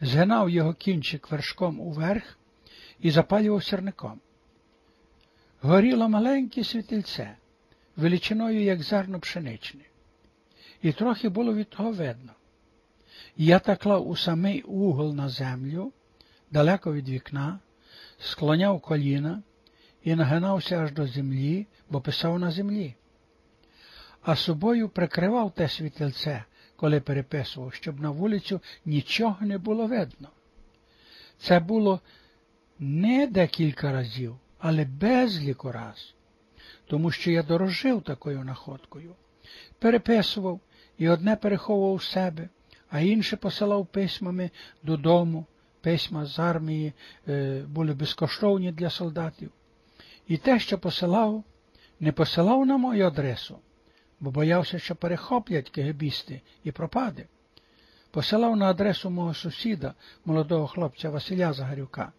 згинав його кінчик вершком уверх і запалював сірником. Горіло маленьке світильце, величиною, як зерно пшеничне, і трохи було від того видно. Я так клав у самий угол на землю, далеко від вікна, склоняв коліна і нагинався аж до землі, бо писав на землі. А собою прикривав те світильце, коли переписував, щоб на вулицю нічого не було видно. Це було не декілька разів, але безліку раз, тому що я дорожив такою находкою, переписував і одне переховував себе, а інше посилав письмами додому. Письма з армії е, були безкоштовні для солдатів. І те, що посилав, не посилав на мою адресу, бо боявся, що перехоплять кегебісти і пропаде. Посилав на адресу мого сусіда, молодого хлопця Василя Загарюка,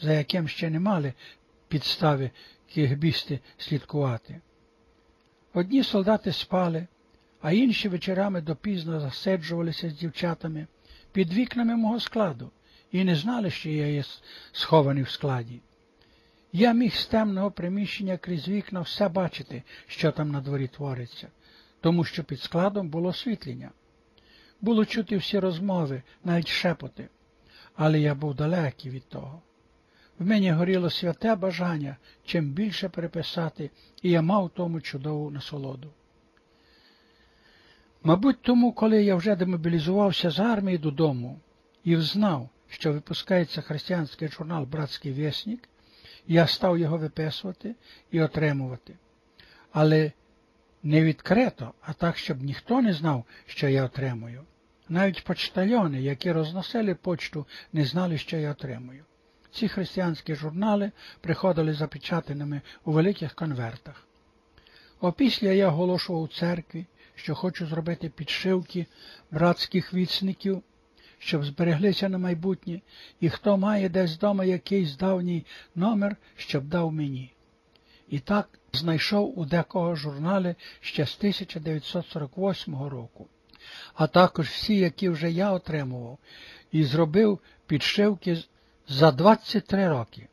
за яким ще не мали підстави кегебісти слідкувати. Одні солдати спали, а інші вечорами допізно засиджувалися з дівчатами під вікнами мого складу і не знали, що я є схований в складі. Я міг з темного приміщення крізь вікна все бачити, що там на дворі твориться, тому що під складом було освітлення. Було чути всі розмови, навіть шепоти, але я був далекий від того. В мені горіло святе бажання чим більше переписати, і я мав тому чудову насолоду. Мабуть, тому, коли я вже демобілізувався з армії додому і взнав, що випускається християнський журнал Братський Вєснік, я став його виписувати і отримувати. Але не відкрито, а так, щоб ніхто не знав, що я отримую. Навіть почтальони, які розносили почту, не знали, що я отримую. Ці християнські журнали приходили запечатаними у великих конвертах. Опісля я оголошував у церкві, що хочу зробити підшивки братських віцників щоб збереглися на майбутнє, і хто має десь вдома якийсь давній номер, щоб дав мені. І так знайшов у декого журнали ще з 1948 року, а також всі, які вже я отримував, і зробив підшивки за 23 роки.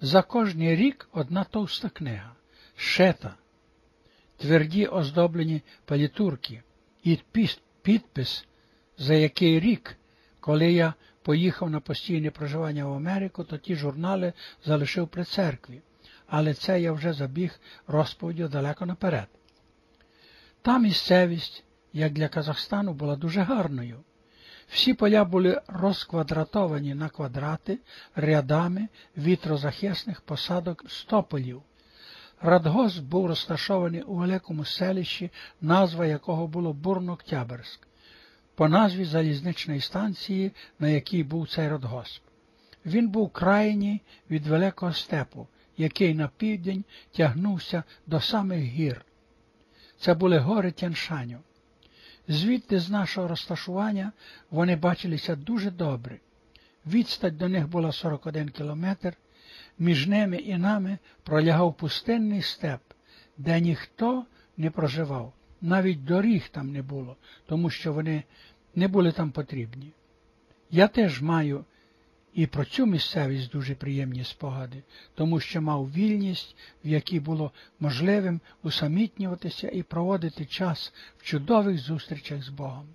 За кожний рік одна товста книга, шета, тверді оздоблені палітурки. І підпис, за який рік коли я поїхав на постійне проживання в Америку, то ті журнали залишив при церкві, але це я вже забіг розповіддю далеко наперед. Та місцевість, як для Казахстану, була дуже гарною. Всі поля були розквадратовані на квадрати рядами вітрозахисних посадок стополів. Радгосп був розташований у великому селищі, назва якого було Бурноктябрськ по назві залізничної станції, на якій був цей родгосп. Він був крайній від Великого степу, який на південь тягнувся до самих гір. Це були гори Тяншаню. Звідти з нашого розташування вони бачилися дуже добре. Відстать до них була 41 кілометр, між ними і нами пролягав пустинний степ, де ніхто не проживав навіть доріг там не було, тому що вони не були там потрібні. Я теж маю і про цю місцевість дуже приємні спогади, тому що мав вільність, в якій було можливим усамітнюватися і проводити час в чудових зустрічах з Богом.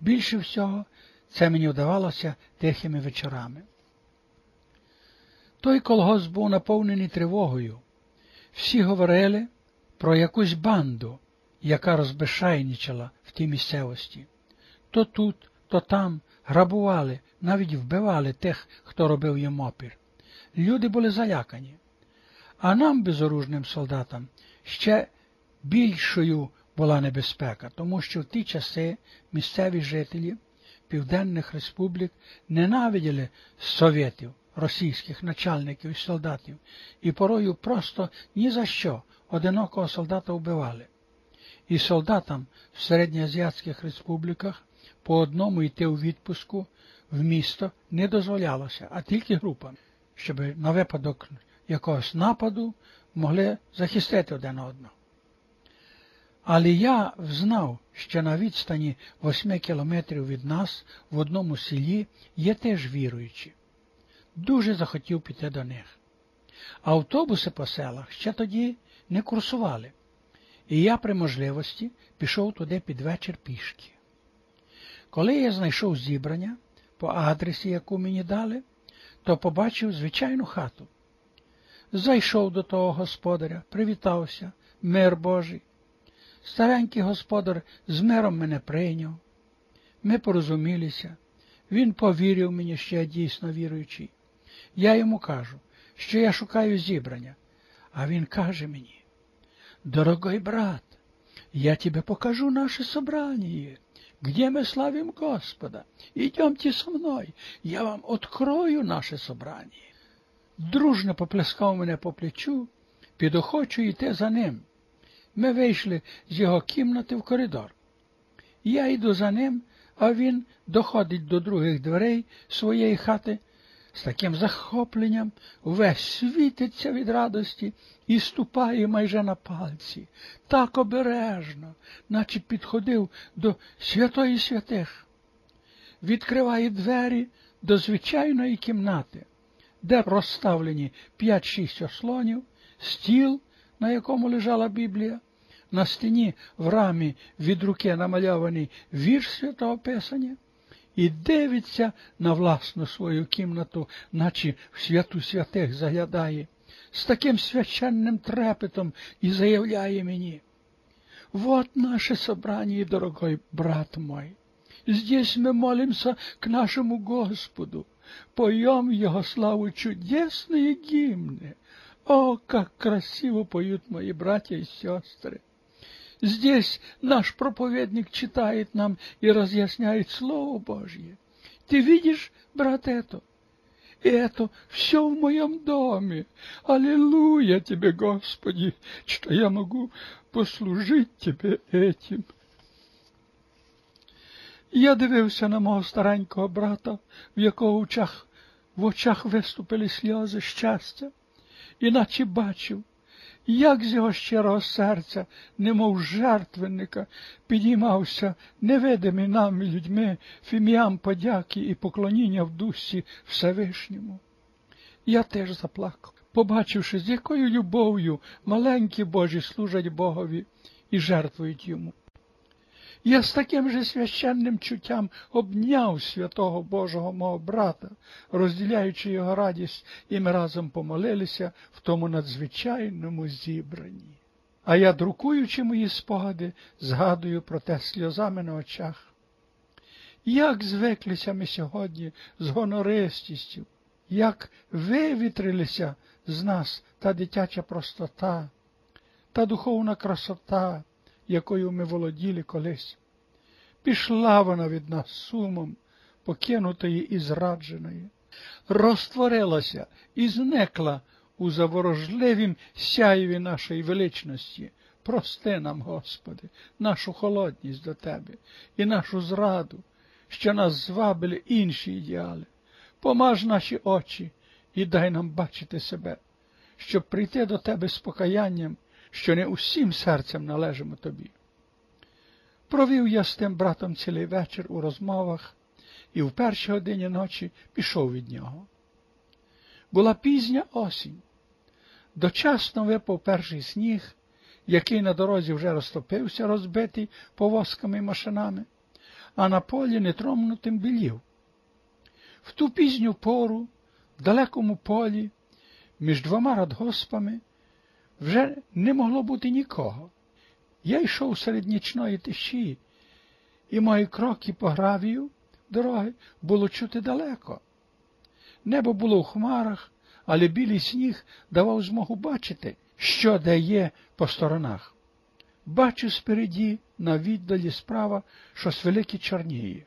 Більше всього це мені вдавалося тихими вечорами. Той колгосп був наповнений тривогою. Всі говорили про якусь банду, яка розбешайничала в тій місцевості. То тут, то там грабували, навіть вбивали тих, хто робив їм опір. Люди були залякані. А нам, безоружним солдатам, ще більшою була небезпека, тому що в ті часи місцеві жителі Південних республік ненавиділи совєтів, російських начальників і солдатів, і порою просто ні за що одинокого солдата вбивали і солдатам в середньоазіатських республіках по одному йти у відпуску в місто не дозволялося, а тільки групами, щоб на випадок якогось нападу могли захистити один одного. Але я взнав, що на відстані восьми кілометрів від нас в одному селі є теж віруючі. Дуже захотів піти до них. Автобуси по селах ще тоді не курсували, і я при можливості пішов туди під вечір пішки. Коли я знайшов зібрання по адресі, яку мені дали, то побачив звичайну хату. Зайшов до того господаря, привітався, мир Божий. Старенький господар з миром мене прийняв. Ми порозумілися. Він повірив мені, що я дійсно віруючий. Я йому кажу, що я шукаю зібрання, а він каже мені, дорогой брат, я тебе покажу наше собрание, где мы славим Господа. Идемте со мной, я вам открою наше собрание. Дружно поплескав мене по плечу, підохочу йти за ним. Ми вийшли з його кімнати в коридор. Я йду за ним, а він доходить до других дверей своєї хати з таким захопленням, весь світиться від радості і ступає майже на пальці, так обережно, наче підходив до святої святих. Відкриває двері до звичайної кімнати, де розставлені п'ять-шість ослонів, стіл, на якому лежала Біблія, на стіні в рамі від руки намальований вірш святого Писання, і дивиться на власну свою кімнату, наче в святу святих заглядає, з таким священним трепетом і заявляє мені. Вот наше собрание, дорогой брат мой. Здесь мы молимся к нашему Господу, поем в Его славу чудесные гимны. О, как красиво поют мои братья и сестры! Здесь наш проповедник читает нам и разъясняет Слово Божье. Ты видишь, брат, это? И это все в моем доме. Аллилуйя тебе, Господи, что я могу послужить тебе этим. Я дивився на мого старенького брата, в якого очах, в очах виступили сльози щастя, іначе бачив, як з його щирого серця, немов жертвенника, підіймався невидимий нам людьми фіміям подяки і поклоніння в дусі Всевишньому. Я теж заплакав, побачивши, з якою любов'ю маленькі Божі служать Богові і жертвують йому. Я з таким же священним чуттям обняв святого Божого мого брата, розділяючи його радість, і ми разом помолилися в тому надзвичайному зібранні. А я, друкуючи мої спогади, згадую про те сльозами на очах. Як звиклися ми сьогодні з гонористістю, як вивітрилися з нас та дитяча простота, та духовна красота, якою ми володіли колись. Пішла вона від нас сумом, покинутої і зрадженої, розтворилася і зникла у заворожливім сяєві нашої величності. Прости нам, Господи, нашу холодність до Тебе і нашу зраду, що нас звабили інші ідеали. Помаж наші очі і дай нам бачити себе, щоб прийти до Тебе з покаянням що не усім серцем належимо тобі. Провів я з тим братом цілий вечір у розмовах і в першій годині ночі пішов від нього. Була пізня осінь. Дочасно випав перший сніг, який на дорозі вже розтопився, розбитий повозками і машинами, а на полі нетромнутим білів. В ту пізню пору, в далекому полі, між двома радгоспами, вже не могло бути нікого. Я йшов серед нічної тиші, і мої кроки по гравію дороги було чути далеко. Небо було в хмарах, але білий сніг давав змогу бачити, що де є по сторонах. Бачу спереді, на віддалі справа, щось велике чорніє.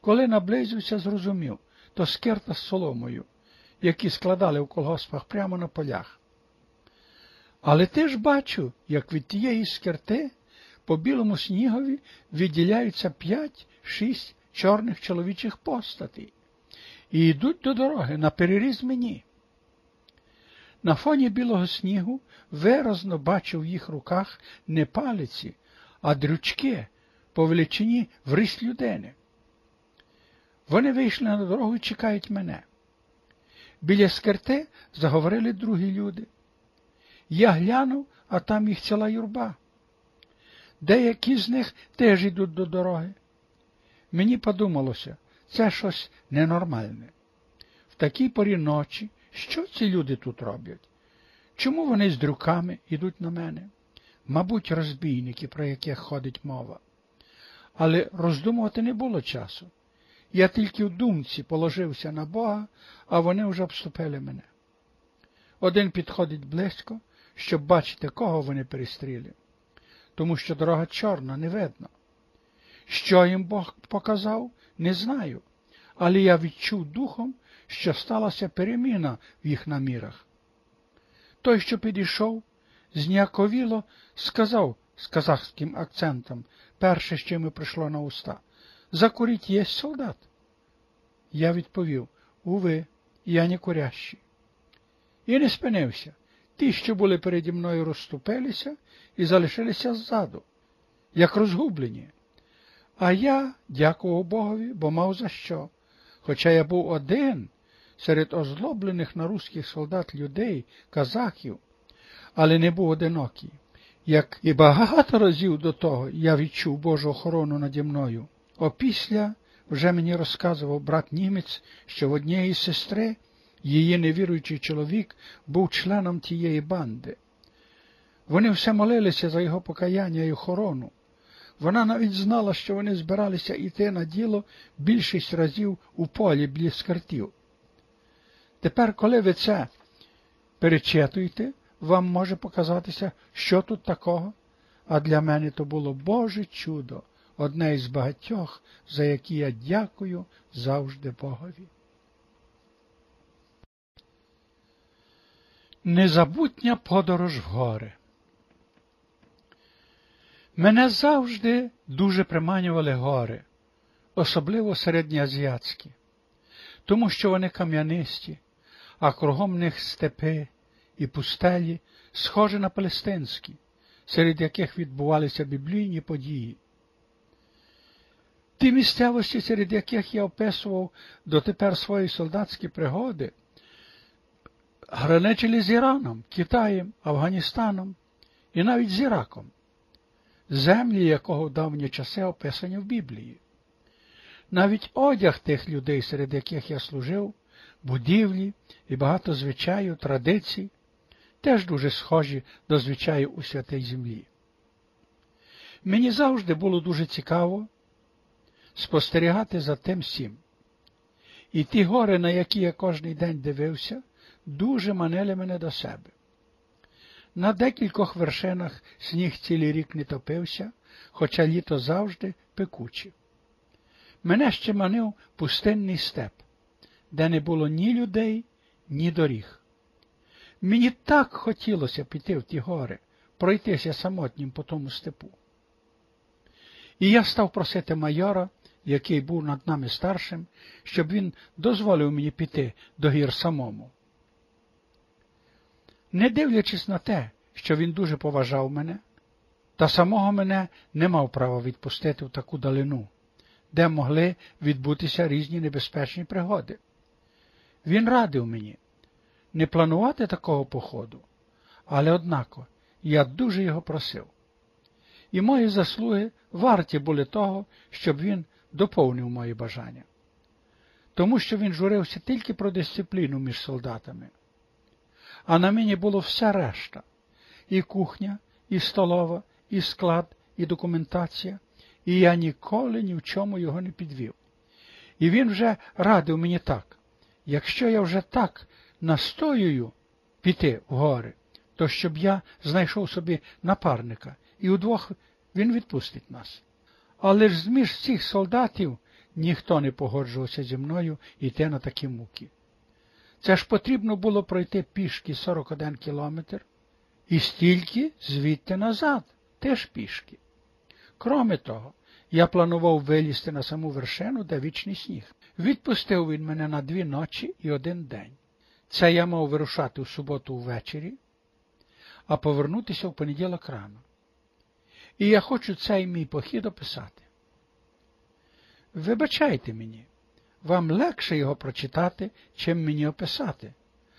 Коли наблизився, зрозумів, то скерта з соломою, які складали в колгоспах прямо на полях. Але теж бачу, як від тієї скерти по білому снігові відділяються п'ять-шість чорних чоловічих постатей і йдуть до дороги на переріз мені. На фоні білого снігу виразно бачив в їх руках не палиці, а дрючки по величині в рись людини. Вони вийшли на дорогу і чекають мене. Біля скерти заговорили другі люди. Я глянув, а там їх ціла юрба. Деякі з них теж йдуть до дороги. Мені подумалося, це щось ненормальне. В такій порі ночі, що ці люди тут роблять? Чому вони з дрюками йдуть на мене? Мабуть, розбійники, про яких ходить мова. Але роздумувати не було часу. Я тільки в думці положився на Бога, а вони вже обступили мене. Один підходить близько, щоб бачити, кого вони перестріли, тому що дорога чорна, не видно. Що їм Бог показав, не знаю, але я відчув духом, що сталася переміна в їх намірах. Той, що підійшов, зніяковіло сказав з казахським акцентом перше, що йому прийшло на уста. Закурить є солдат? Я відповів Уви, я не курящий. І не спинився. Ті, що були переді мною, розступилися і залишилися ззаду, як розгублені. А я дякував Богові, бо мав за що. Хоча я був один серед озлоблених на русських солдат людей, казахів, але не був одинокий. Як і багато разів до того я відчув Божу охорону наді мною. Опісля вже мені розказував брат німець, що в однієї сестри її невіруючий чоловік був членом тієї банди. Вони все молилися за його покаяння і охорону. Вона навіть знала, що вони збиралися йти на діло більшість разів у полі біля скартів. Тепер, коли ви це перечитуєте, вам може показатися, що тут такого, а для мене то було Боже чудо, одне із багатьох, за які я дякую завжди Богові. Незабутня подорож в гори. Мене завжди дуже приманювали гори, особливо середньоазіатські, тому що вони кам'янисті, а кругом них степи і пустелі, схожі на палестинські, серед яких відбувалися біблійні події. Ті місцевості, серед яких я описував дотепер свої солдатські пригоди, граничили з Іраном, Китаєм, Афганістаном і навіть з Іраком, землі якого в давні часи описані в Біблії. Навіть одяг тих людей, серед яких я служив, будівлі і багато звичаю, традицій, теж дуже схожі до звичаю у святій землі. Мені завжди було дуже цікаво спостерігати за тим всім. І ті гори, на які я кожний день дивився, дуже манили мене до себе. На декількох вершинах сніг цілий рік не топився, хоча літо завжди пекуче. Мене ще манив пустинний степ, де не було ні людей, ні доріг. Мені так хотілося піти в ті гори, пройтися самотнім по тому степу. І я став просити майора, який був над нами старшим, щоб він дозволив мені піти до гір самому. Не дивлячись на те, що він дуже поважав мене, та самого мене не мав права відпустити в таку далину, де могли відбутися різні небезпечні пригоди. Він радив мені не планувати такого походу, але однако я дуже його просив. І мої заслуги варті були того, щоб він доповнив мої бажання, тому що він журився тільки про дисципліну між солдатами. А на мені було все решта і кухня, і столова, і склад, і документація, і я ніколи ні в чому його не підвів. І він вже радив мені так, якщо я вже так настоюю піти в гори, то щоб я знайшов собі напарника, і удвох він відпустить нас. Але ж зміж цих солдатів ніхто не погоджувався зі мною йти на такі муки. Це ж потрібно було пройти пішки 41 кілометр і стільки звідти назад, теж пішки. Кроме того, я планував вилізти на саму вершину, де вічний сніг. Відпустив він мене на дві ночі і один день. Це я мав вирушати в суботу ввечері, а повернутися в понеділок рано. І я хочу цей мій похід описати. Вибачайте мені, вам легше його прочитати, чим мені описати,